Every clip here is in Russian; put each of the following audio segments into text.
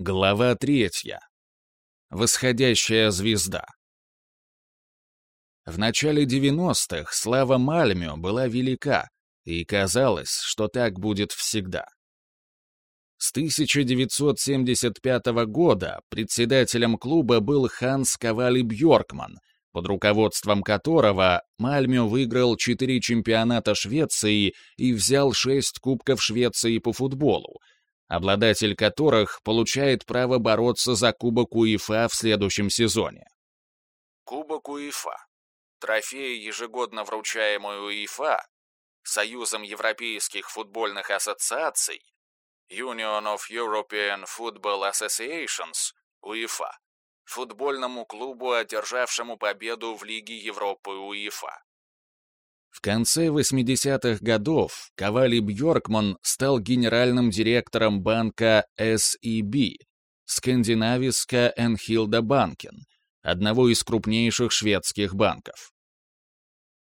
Глава третья. Восходящая звезда. В начале 90-х слава Мальмё была велика, и казалось, что так будет всегда. С 1975 года председателем клуба был Ханс Кавали Бьоркман, под руководством которого Мальмё выиграл четыре чемпионата Швеции и взял шесть кубков Швеции по футболу, обладатель которых получает право бороться за Кубок УЕФА в следующем сезоне. Кубок УЕФА. Трофей, ежегодно вручаемый УЕФА, Союзом Европейских футбольных ассоциаций, Union of European Football Associations, УЕФА, футбольному клубу, одержавшему победу в Лиге Европы УЕФА. В конце 80-х годов Кавали Бьоркман стал генеральным директором банка SEB Скандинависка Энхилда Банкен, одного из крупнейших шведских банков.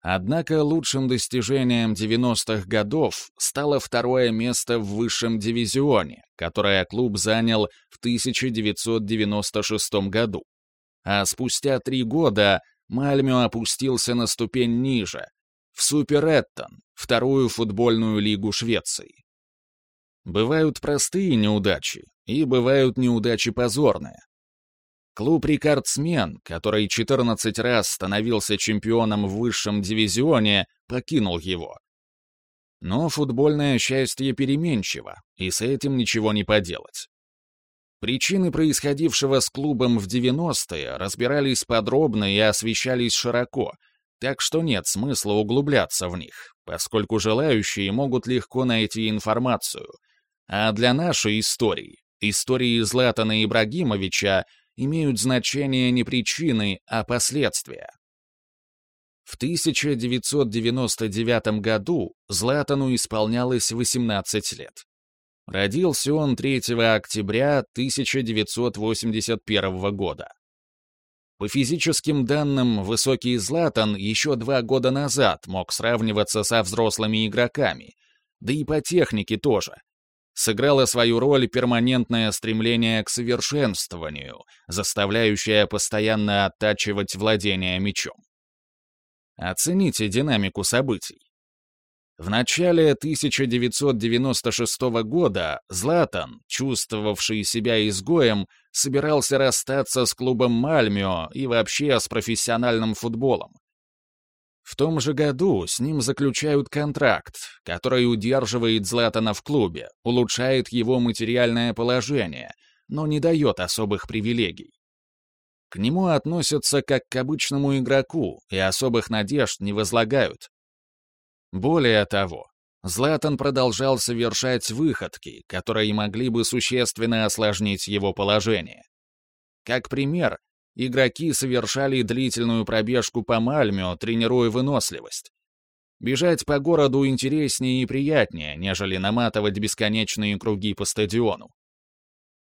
Однако лучшим достижением 90-х годов стало второе место в высшем дивизионе, которое клуб занял в 1996 году. А спустя три года Мальмё опустился на ступень ниже, в Суперэттон, вторую футбольную лигу Швеции. Бывают простые неудачи, и бывают неудачи позорные. Клуб «Рикардсмен», который 14 раз становился чемпионом в высшем дивизионе, покинул его. Но футбольное счастье переменчиво, и с этим ничего не поделать. Причины происходившего с клубом в 90-е разбирались подробно и освещались широко, так что нет смысла углубляться в них, поскольку желающие могут легко найти информацию. А для нашей истории, истории Златана Ибрагимовича, имеют значение не причины, а последствия. В 1999 году Златану исполнялось 18 лет. Родился он 3 октября 1981 года. По физическим данным, высокий Златан еще два года назад мог сравниваться со взрослыми игроками, да и по технике тоже. Сыграло свою роль перманентное стремление к совершенствованию, заставляющее постоянно оттачивать владение мячом. Оцените динамику событий. В начале 1996 года Златан, чувствовавший себя изгоем, собирался расстаться с клубом Мальмио и вообще с профессиональным футболом. В том же году с ним заключают контракт, который удерживает Златана в клубе, улучшает его материальное положение, но не дает особых привилегий. К нему относятся как к обычному игроку и особых надежд не возлагают, более того, Златан продолжал совершать выходки, которые могли бы существенно осложнить его положение. Как пример, игроки совершали длительную пробежку по Мальмё, тренируя выносливость. Бежать по городу интереснее и приятнее, нежели наматывать бесконечные круги по стадиону.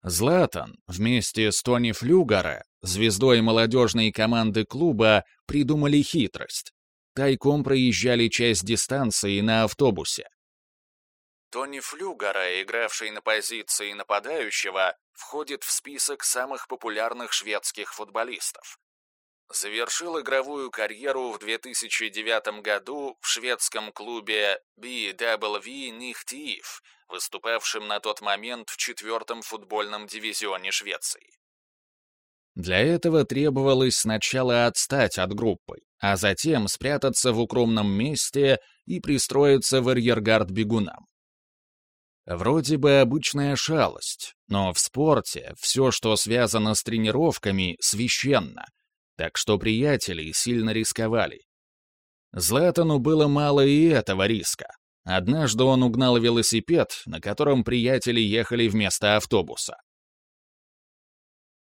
Златан вместе с Тони Флюгара, звездой молодежной команды клуба, придумали хитрость тайком проезжали часть дистанции на автобусе. Тони Флюгара, игравший на позиции нападающего, входит в список самых популярных шведских футболистов. Завершил игровую карьеру в 2009 году в шведском клубе BW Нихтиев, выступавшем на тот момент в четвертом футбольном дивизионе Швеции. Для этого требовалось сначала отстать от группы, а затем спрятаться в укромном месте и пристроиться в арьергард бегунам. Вроде бы обычная шалость, но в спорте все, что связано с тренировками, священно, так что приятели сильно рисковали. Златану было мало и этого риска. Однажды он угнал велосипед, на котором приятели ехали вместо автобуса.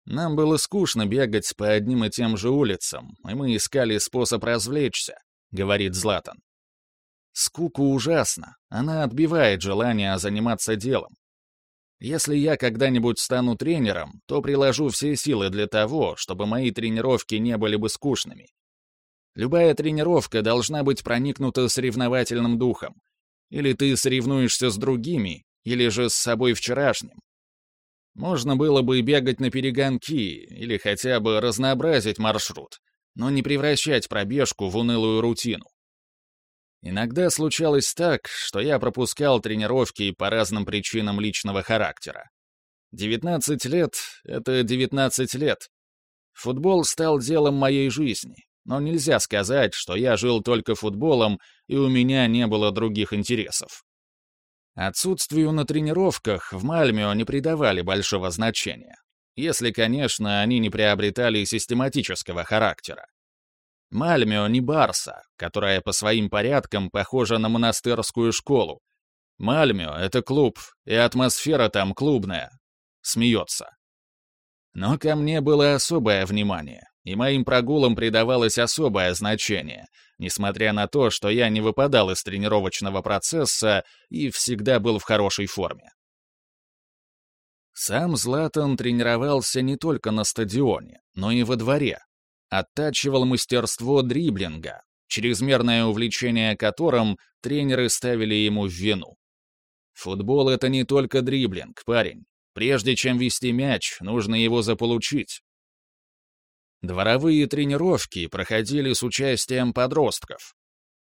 Нам было скучно бегать по одним и тем же улицам, и мы искали способ развлечься», — говорит Златан. «Скука ужасна, она отбивает желание заниматься делом. Если я когда-нибудь стану тренером, то приложу все силы для того, чтобы мои тренировки не были бы скучными. Любая тренировка должна быть проникнута соревновательным духом. Или ты соревнуешься с другими, или же с собой вчерашним. Можно было бы бегать на перегонки или хотя бы разнообразить маршрут, но не превращать пробежку в унылую рутину. Иногда случалось так, что я пропускал тренировки по разным причинам личного характера. 19 лет — это 19 лет. Футбол стал делом моей жизни, но нельзя сказать, что я жил только футболом и у меня не было других интересов. Отсутствию на тренировках в Мальмео не придавали большого значения, если, конечно, они не приобретали систематического характера. Мальмео не Барса, которая по своим порядкам похожа на монастырскую школу. Мальмео — это клуб, и атмосфера там клубная. Смеется. Но ко мне было особое внимание, и моим прогулам придавалось особое значение, несмотря на то, что я не выпадал из тренировочного процесса и всегда был в хорошей форме. Сам Златан тренировался не только на стадионе, но и во дворе, оттачивал мастерство дриблинга, чрезмерное увлечение которым тренеры ставили ему в вину. Футбол — это не только дриблинг, парень. Прежде чем вести мяч, нужно его заполучить. Дворовые тренировки проходили с участием подростков.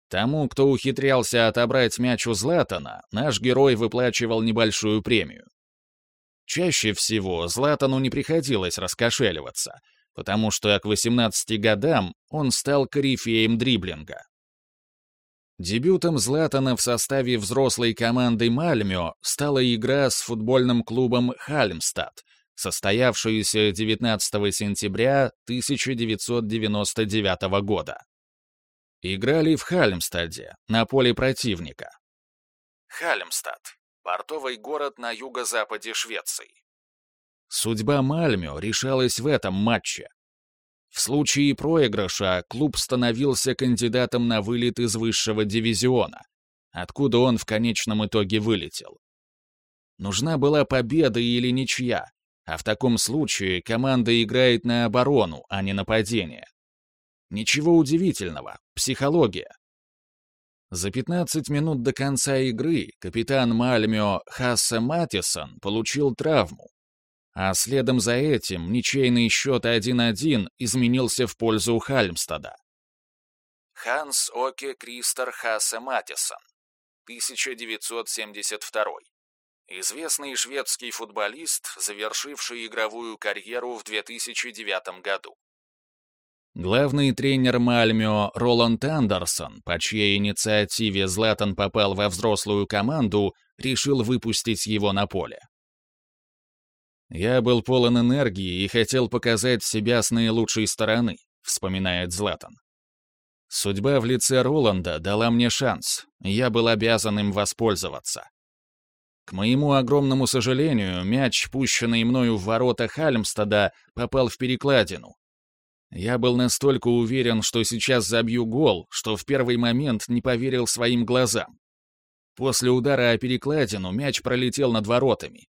Тому, кто ухитрялся отобрать мяч у Златана, наш герой выплачивал небольшую премию. Чаще всего Златану не приходилось раскошеливаться — потому что к 18 годам он стал корифеем дриблинга. Дебютом Златана в составе взрослой команды Мальмё стала игра с футбольным клубом «Хальмстад», состоявшаяся 19 сентября 1999 года. Играли в Хальмстаде, на поле противника. Хальмстад — портовый город на юго-западе Швеции. Судьба Мальмё решалась в этом матче. В случае проигрыша клуб становился кандидатом на вылет из высшего дивизиона, откуда он в конечном итоге вылетел. Нужна была победа или ничья, а в таком случае команда играет на оборону, а не нападение. Ничего удивительного, психология. За 15 минут до конца игры капитан Мальмё Хассе Матисон получил травму, а следом за этим ничейный счет 1-1 изменился в пользу Хальмстада. Ханс Оке Кристер Хасе Матисон, 1972. Известный шведский футболист, завершивший игровую карьеру в 2009 году. Главный тренер Мальмё Роланд Андерсон, по чьей инициативе Златан попал во взрослую команду, решил выпустить его на поле. «Я был полон энергии и хотел показать себя с наилучшей стороны», — вспоминает Златан. «Судьба в лице Роланда дала мне шанс, я был обязан им воспользоваться. К моему огромному сожалению, мяч, пущенный мною в ворота Хальмстада, попал в перекладину. Я был настолько уверен, что сейчас забью гол, что в первый момент не поверил своим глазам. После удара о перекладину мяч пролетел над воротами,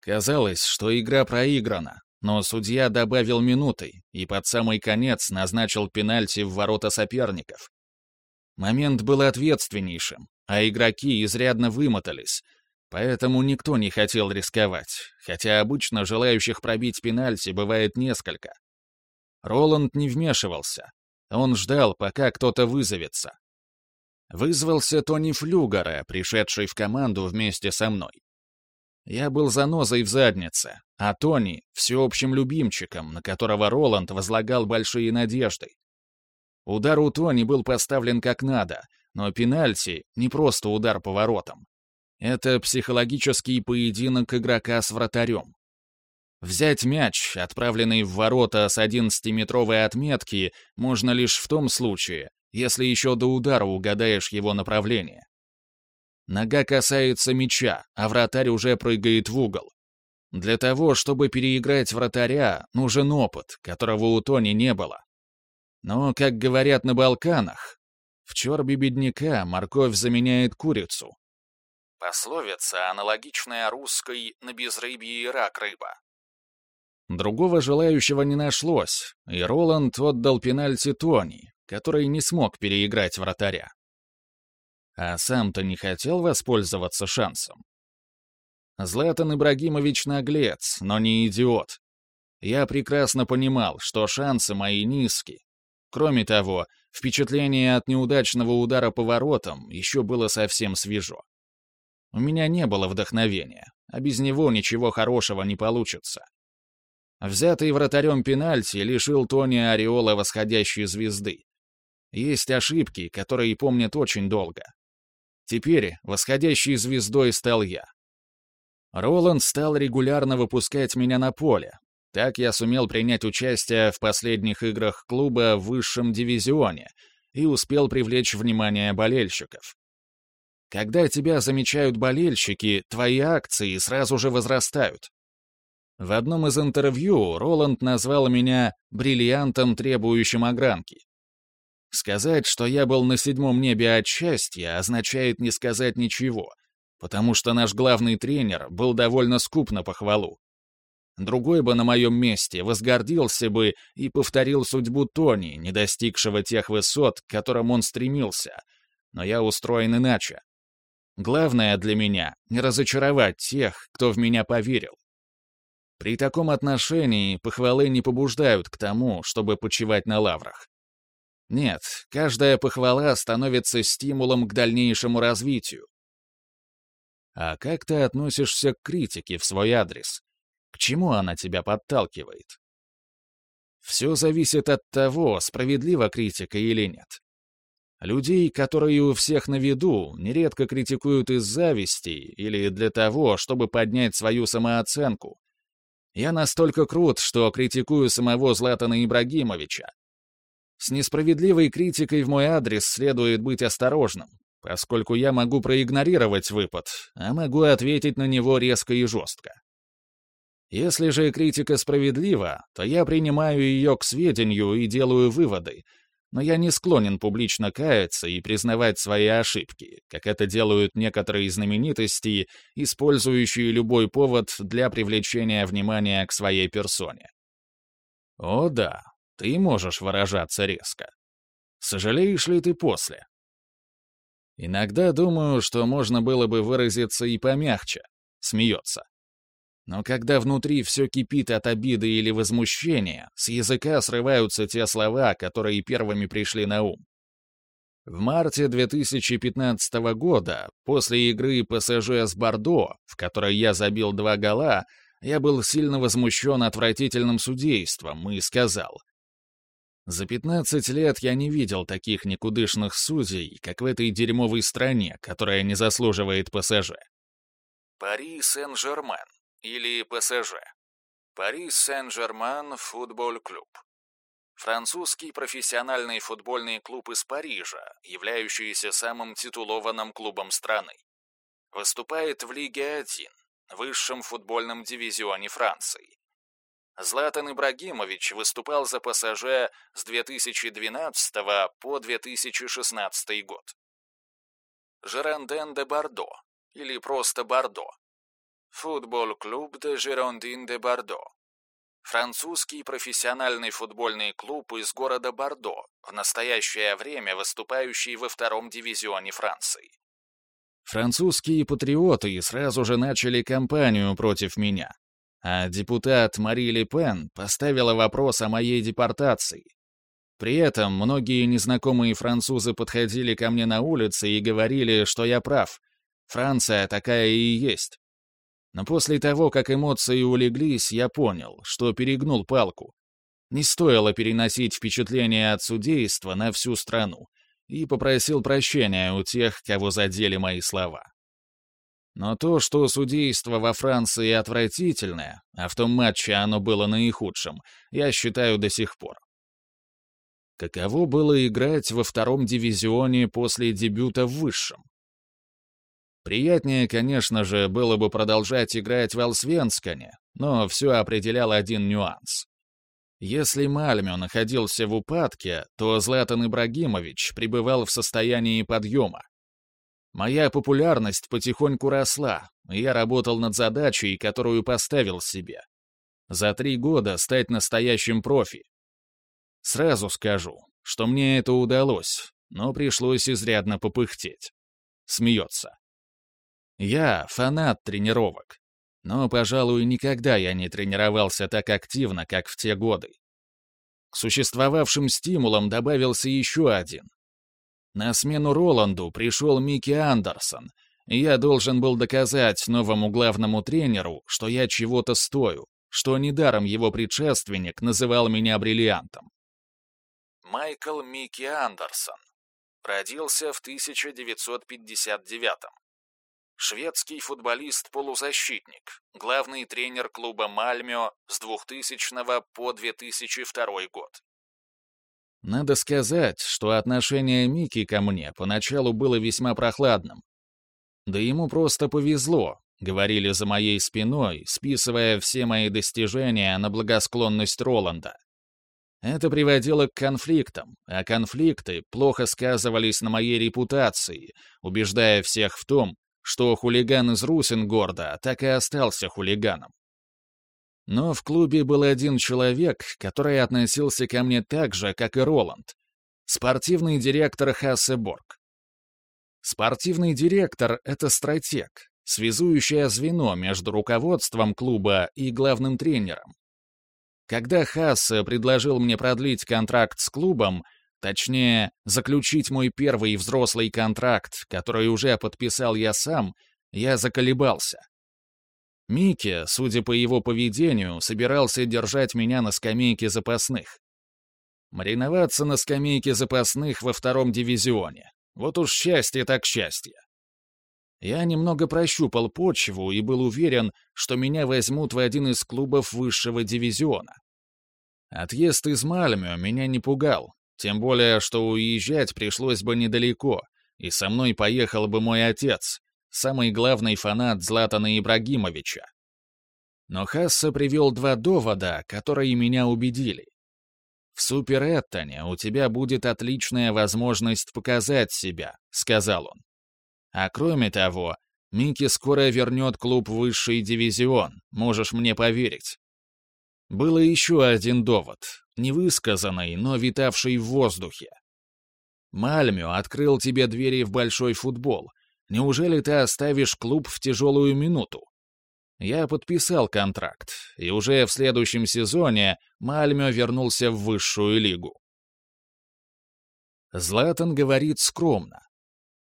Казалось, что игра проиграна, но судья добавил минуты и под самый конец назначил пенальти в ворота соперников. Момент был ответственнейшим, а игроки изрядно вымотались, поэтому никто не хотел рисковать, хотя обычно желающих пробить пенальти бывает несколько. Роланд не вмешивался. Он ждал, пока кто-то вызовется. Вызвался Тони Флюгера, пришедший в команду вместе со мной. Я был занозой в заднице, а Тони — всеобщим любимчиком, на которого Роланд возлагал большие надежды. Удар у Тони был поставлен как надо, но пенальти — не просто удар по воротам. Это психологический поединок игрока с вратарем. Взять мяч, отправленный в ворота с 11-метровой отметки, можно лишь в том случае, если еще до удара угадаешь его направление. Нога касается мяча, а вратарь уже прыгает в угол. Для того, чтобы переиграть вратаря, нужен опыт, которого у Тони не было. Но, как говорят на Балканах, в чорбе бедняка морковь заменяет курицу. Пословица, аналогичная русской «на безрыбье и рак рыба». Другого желающего не нашлось, и Роланд отдал пенальти Тони, который не смог переиграть вратаря. А сам-то не хотел воспользоваться шансом. Златан Ибрагимович наглец, но не идиот. Я прекрасно понимал, что шансы мои низки. Кроме того, впечатление от неудачного удара поворотом еще было совсем свежо. У меня не было вдохновения, а без него ничего хорошего не получится. Взятый вратарем пенальти лишил Тони ореола восходящей звезды. Есть ошибки, которые помнят очень долго. Теперь восходящей звездой стал я. Роланд стал регулярно выпускать меня на поле. Так я сумел принять участие в последних играх клуба в высшем дивизионе и успел привлечь внимание болельщиков. Когда тебя замечают болельщики, твои акции сразу же возрастают. В одном из интервью Роланд назвал меня «бриллиантом, требующим огранки». Сказать, что я был на седьмом небе от счастья, означает не сказать ничего, потому что наш главный тренер был довольно скуп на похвалу. Другой бы на моем месте возгордился бы и повторил судьбу Тони, не достигшего тех высот, к которым он стремился. Но я устроен иначе. Главное для меня — не разочаровать тех, кто в меня поверил. При таком отношении похвалы не побуждают к тому, чтобы почивать на лаврах. Нет, каждая похвала становится стимулом к дальнейшему развитию. А как ты относишься к критике в свой адрес? К чему она тебя подталкивает? Все зависит от того, справедлива критика или нет. Людей, которые у всех на виду, нередко критикуют из зависти или для того, чтобы поднять свою самооценку. Я настолько крут, что критикую самого Златана Ибрагимовича. С несправедливой критикой в мой адрес следует быть осторожным, поскольку я могу проигнорировать выпад, а могу ответить на него резко и жестко. Если же критика справедлива, то я принимаю ее к сведению и делаю выводы, но я не склонен публично каяться и признавать свои ошибки, как это делают некоторые знаменитости, использующие любой повод для привлечения внимания к своей персоне. О да, ты можешь выражаться резко. Сожалеешь ли ты после? Иногда думаю, что можно было бы выразиться и помягче. Смеется. Но когда внутри все кипит от обиды или возмущения, с языка срываются те слова, которые первыми пришли на ум. В марте 2015 года, после игры ПСЖ с Бордо, в которой я забил два гола, я был сильно возмущен отвратительным судейством и сказал, «За 15 лет я не видел таких никудышных судей, как в этой дерьмовой стране, которая не заслуживает ПСЖ». Пари Сен-Жермен или ПСЖ. Пари Сен-Жерман Футбол Клуб. Французский профессиональный футбольный клуб из Парижа, являющийся самым титулованным клубом страны. Выступает в Лиге 1, высшем футбольном дивизионе Франции. Златан Ибрагимович выступал за ПСЖ с 2012 по 2016 год. Жеранден де Бордо, или просто Бордо, Футбол-клуб де Жирондин де Бордо. Французский профессиональный футбольный клуб из города Бордо, в настоящее время выступающий во втором дивизионе Франции. Французские патриоты сразу же начали кампанию против меня, а депутат Мари Ле Пен поставила вопрос о моей депортации. При этом многие незнакомые французы подходили ко мне на улице и говорили, что я прав. Франция такая и есть. Но после того, как эмоции улеглись, я понял, что перегнул палку. Не стоило переносить впечатление от судейства на всю страну, и попросил прощения у тех, кого задели мои слова. Но то, что судейство во Франции отвратительное, а в том матче оно было наихудшим, я считаю до сих пор. Каково было играть во втором дивизионе после дебюта в высшем? Приятнее, конечно же, было бы продолжать играть в Алсвенскане, но все определял один нюанс. Если Мальмё находился в упадке, то Златан Ибрагимович пребывал в состоянии подъема. Моя популярность потихоньку росла, и я работал над задачей, которую поставил себе. За три года стать настоящим профи. Сразу скажу, что мне это удалось, но пришлось изрядно попыхтеть. Смеется. Я фанат тренировок. Но, пожалуй, никогда я не тренировался так активно, как в те годы. К существовавшим стимулам добавился еще один. На смену Роланду пришел Микки Андерсон, и я должен был доказать новому главному тренеру, что я чего-то стою, что недаром его предшественник называл меня бриллиантом. Майкл Микки Андерсон. Родился в 1959 -м. Шведский футболист-полузащитник, главный тренер клуба «Мальмё» с 2000 по 2002 год. Надо сказать, что отношение Мики ко мне поначалу было весьма прохладным. Да ему просто повезло, говорили за моей спиной, списывая все мои достижения на благосклонность Роланда. Это приводило к конфликтам, а конфликты плохо сказывались на моей репутации, убеждая всех в том, что хулиган из Русингорда так и остался хулиганом. Но в клубе был один человек, который относился ко мне так же, как и Роланд. Спортивный директор Хассеборг. Спортивный директор — это стратег, связующее звено между руководством клуба и главным тренером. Когда Хассе предложил мне продлить контракт с клубом, точнее, заключить мой первый взрослый контракт, который уже подписал я сам, я заколебался. Микки, судя по его поведению, собирался держать меня на скамейке запасных. Мариноваться на скамейке запасных во втором дивизионе. Вот уж счастье так счастье. Я немного прощупал почву и был уверен, что меня возьмут в один из клубов высшего дивизиона. Отъезд из Мальмё меня не пугал, тем более, что уезжать пришлось бы недалеко, и со мной поехал бы мой отец, самый главный фанат Златана Ибрагимовича. Но Хасса привел два довода, которые меня убедили. «В Супер Эттоне у тебя будет отличная возможность показать себя», — сказал он. «А кроме того, Микки скоро вернет клуб высший дивизион, можешь мне поверить». Было еще один довод, невысказанный, но витавший в воздухе. «Мальмю открыл тебе двери в большой футбол. Неужели ты оставишь клуб в тяжелую минуту?» Я подписал контракт, и уже в следующем сезоне Мальмё вернулся в высшую лигу. Златан говорит скромно.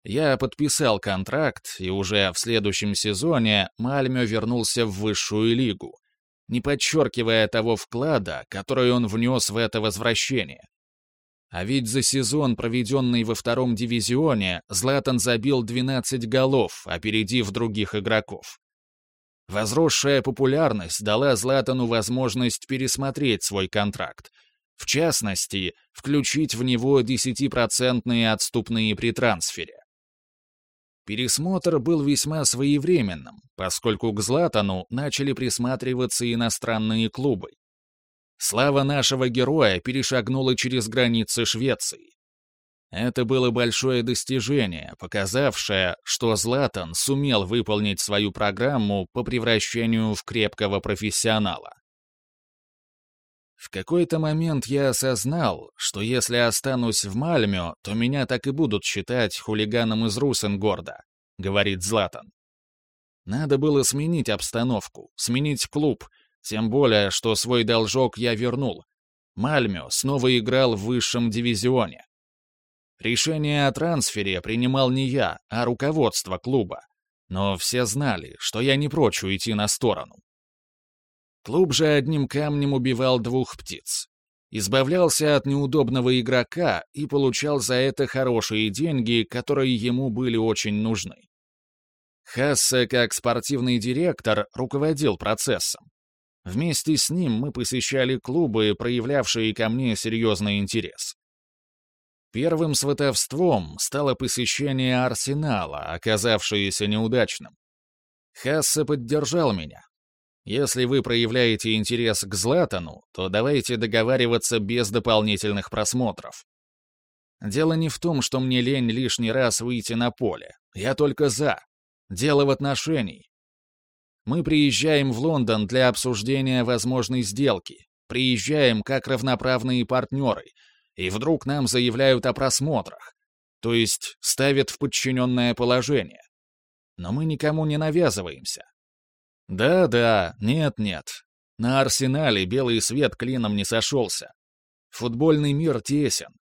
Я подписал контракт, и уже в следующем сезоне Мальмё вернулся в высшую лигу, не подчеркивая того вклада, который он внес в это возвращение. А ведь за сезон, проведенный во втором дивизионе, Златан забил 12 голов, опередив других игроков. Возросшая популярность дала Златану возможность пересмотреть свой контракт. В частности, включить в него 10% отступные при трансфере. Пересмотр был весьма своевременным, поскольку к Златану начали присматриваться иностранные клубы. Слава нашего героя перешагнула через границы Швеции. Это было большое достижение, показавшее, что Златан сумел выполнить свою программу по превращению в крепкого профессионала. В какой-то момент я осознал, что если останусь в Мальмё, то меня так и будут считать хулиганом из Русенгорда, говорит Златан. Надо было сменить обстановку, сменить клуб, тем более, что свой должок я вернул. Мальмё снова играл в высшем дивизионе. Решение о трансфере принимал не я, а руководство клуба. Но все знали, что я не прочь уйти на сторону. Клуб же одним камнем убивал двух птиц. Избавлялся от неудобного игрока и получал за это хорошие деньги, которые ему были очень нужны. Хассе, как спортивный директор, руководил процессом. Вместе с ним мы посещали клубы, проявлявшие ко мне серьезный интерес. Первым сватовством стало посещение Арсенала, оказавшееся неудачным. Хассе поддержал меня. Если вы проявляете интерес к Златану, то давайте договариваться без дополнительных просмотров. Дело не в том, что мне лень лишний раз выйти на поле. Я только за. Дело в отношении. Мы приезжаем в Лондон для обсуждения возможной сделки. Приезжаем как равноправные партнеры — и вдруг нам заявляют о просмотрах, то есть ставят в подчиненное положение. Но мы никому не навязываемся. Да-да, нет-нет. На Арсенале белый свет клином не сошелся. Футбольный мир тесен.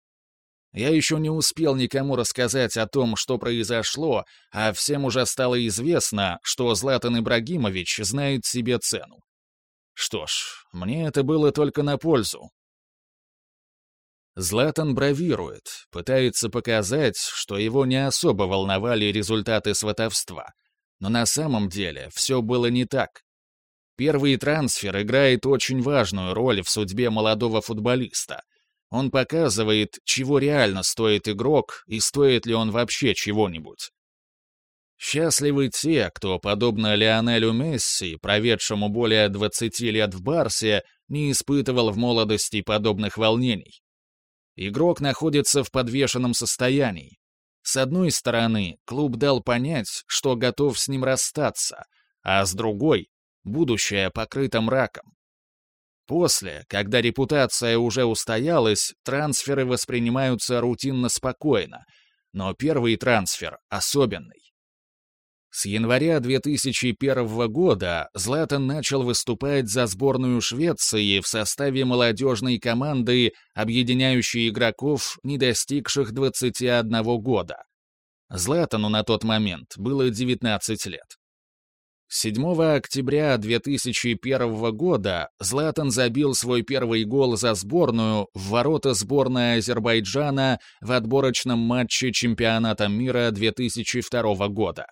Я еще не успел никому рассказать о том, что произошло, а всем уже стало известно, что Златан Ибрагимович знает себе цену. Что ж, мне это было только на пользу. Златан бравирует, пытается показать, что его не особо волновали результаты сватовства. Но на самом деле все было не так. Первый трансфер играет очень важную роль в судьбе молодого футболиста. Он показывает, чего реально стоит игрок и стоит ли он вообще чего-нибудь. Счастливы те, кто, подобно Лионелю Месси, проведшему более 20 лет в Барсе, не испытывал в молодости подобных волнений. Игрок находится в подвешенном состоянии. С одной стороны, клуб дал понять, что готов с ним расстаться, а с другой — будущее покрыто мраком. После, когда репутация уже устоялась, трансферы воспринимаются рутинно спокойно, но первый трансфер особенный. С января 2001 года Златан начал выступать за сборную Швеции в составе молодежной команды, объединяющей игроков, не достигших 21 года. Златану на тот момент было 19 лет. 7 октября 2001 года Златан забил свой первый гол за сборную в ворота сборной Азербайджана в отборочном матче чемпионата мира 2002 года.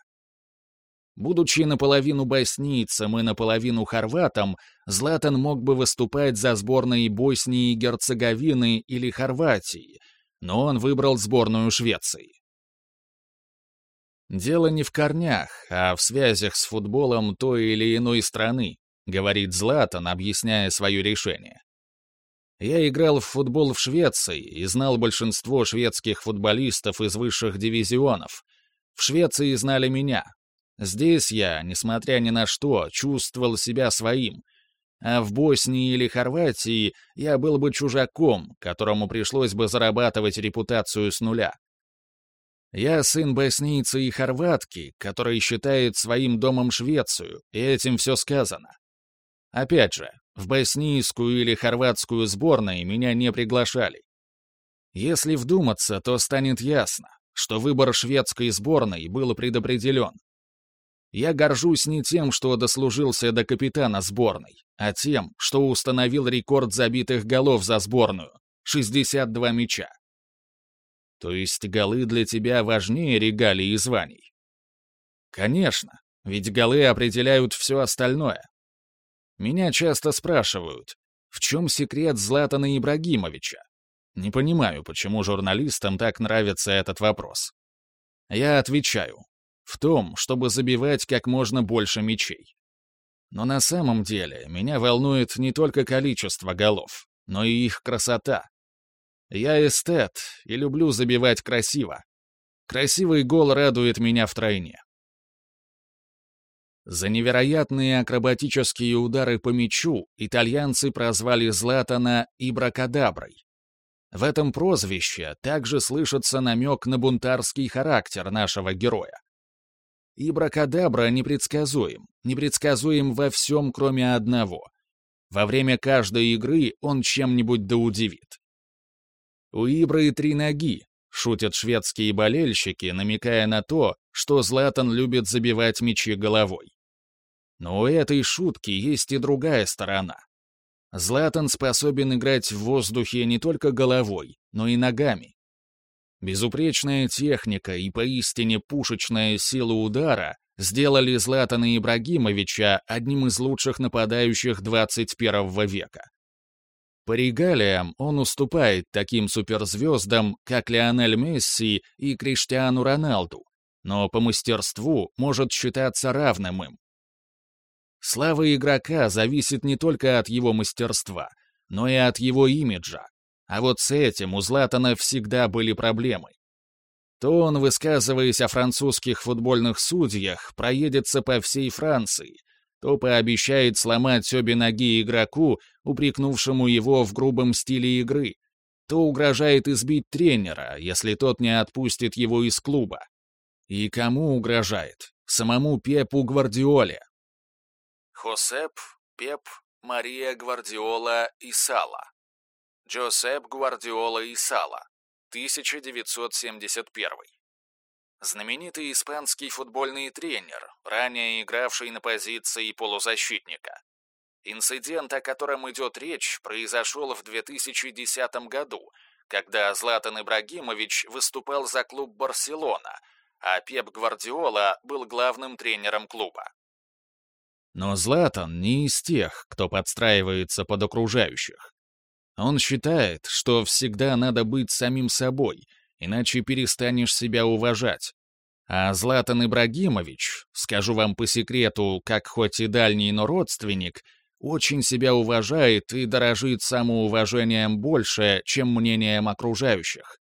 Будучи наполовину боснийцем и наполовину хорватом, Златан мог бы выступать за сборной Боснии и Герцеговины или Хорватии, но он выбрал сборную Швеции. «Дело не в корнях, а в связях с футболом той или иной страны», говорит Златан, объясняя свое решение. «Я играл в футбол в Швеции и знал большинство шведских футболистов из высших дивизионов. В Швеции знали меня, Здесь я, несмотря ни на что, чувствовал себя своим. А в Боснии или Хорватии я был бы чужаком, которому пришлось бы зарабатывать репутацию с нуля. Я сын боснийца и хорватки, который считает своим домом Швецию, и этим все сказано. Опять же, в боснийскую или хорватскую сборные меня не приглашали. Если вдуматься, то станет ясно, что выбор шведской сборной был предопределен. Я горжусь не тем, что дослужился до капитана сборной, а тем, что установил рекорд забитых голов за сборную — 62 мяча. То есть голы для тебя важнее регалий и званий? Конечно, ведь голы определяют все остальное. Меня часто спрашивают, в чем секрет Златана Ибрагимовича? Не понимаю, почему журналистам так нравится этот вопрос. Я отвечаю, в том, чтобы забивать как можно больше мячей. Но на самом деле меня волнует не только количество голов, но и их красота. Я эстет и люблю забивать красиво. Красивый гол радует меня втройне. За невероятные акробатические удары по мячу итальянцы прозвали Златана Ибракадаброй. В этом прозвище также слышится намек на бунтарский характер нашего героя. Ибракадабра непредсказуем, непредсказуем во всем, кроме одного. Во время каждой игры он чем-нибудь да удивит. У Ибры три ноги, шутят шведские болельщики, намекая на то, что Златан любит забивать мячи головой. Но у этой шутки есть и другая сторона. Златан способен играть в воздухе не только головой, но и ногами. Безупречная техника и поистине пушечная сила удара сделали Златана Ибрагимовича одним из лучших нападающих 21 века. По регалиям он уступает таким суперзвездам, как Лионель Месси и Криштиану Роналду, но по мастерству может считаться равным им. Слава игрока зависит не только от его мастерства, но и от его имиджа, а вот с этим у Златана всегда были проблемы. То он, высказываясь о французских футбольных судьях, проедется по всей Франции, то пообещает сломать обе ноги игроку, упрекнувшему его в грубом стиле игры, то угрожает избить тренера, если тот не отпустит его из клуба. И кому угрожает? Самому Пепу Гвардиоле. Хосеп, Пеп, Мария Гвардиола и Сала. Джосеп Гвардиола и Сала, 1971. Знаменитый испанский футбольный тренер, ранее игравший на позиции полузащитника. Инцидент, о котором идет речь, произошел в 2010 году, когда Златан Ибрагимович выступал за клуб «Барселона», а Пеп Гвардиола был главным тренером клуба. Но Златан не из тех, кто подстраивается под окружающих. Он считает, что всегда надо быть самим собой, иначе перестанешь себя уважать. А Златан Ибрагимович, скажу вам по секрету, как хоть и дальний, но родственник, очень себя уважает и дорожит самоуважением больше, чем мнением окружающих.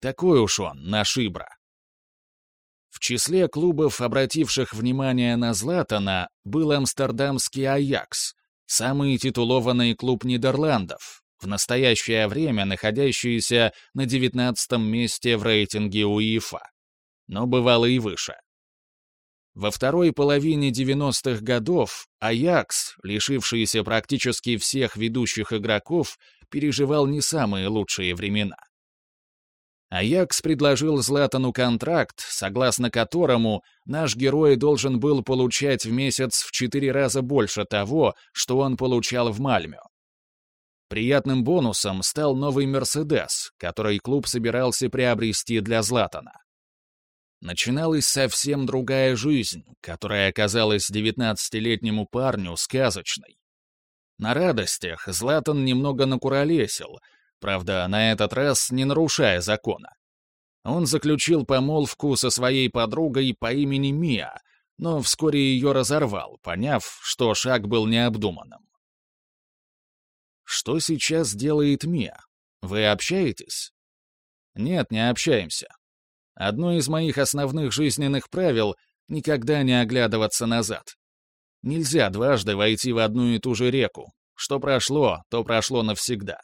Такой уж он, наш Ибра. В числе клубов, обративших внимание на Златана, был амстердамский «Аякс», самый титулованный клуб Нидерландов, в настоящее время находящийся на 19 месте в рейтинге УЕФА, но бывало и выше. Во второй половине 90-х годов «Аякс», лишившийся практически всех ведущих игроков, переживал не самые лучшие времена. Аякс предложил Златану контракт, согласно которому наш герой должен был получать в месяц в четыре раза больше того, что он получал в Мальме. Приятным бонусом стал новый «Мерседес», который клуб собирался приобрести для Златана. Начиналась совсем другая жизнь, которая оказалась девятнадцатилетнему парню сказочной. На радостях Златан немного накуролесил — Правда, на этот раз не нарушая закона. Он заключил помолвку со своей подругой по имени Мия, но вскоре ее разорвал, поняв, что шаг был необдуманным. Что сейчас делает Мия? Вы общаетесь? Нет, не общаемся. Одно из моих основных жизненных правил — никогда не оглядываться назад. Нельзя дважды войти в одну и ту же реку. Что прошло, то прошло навсегда.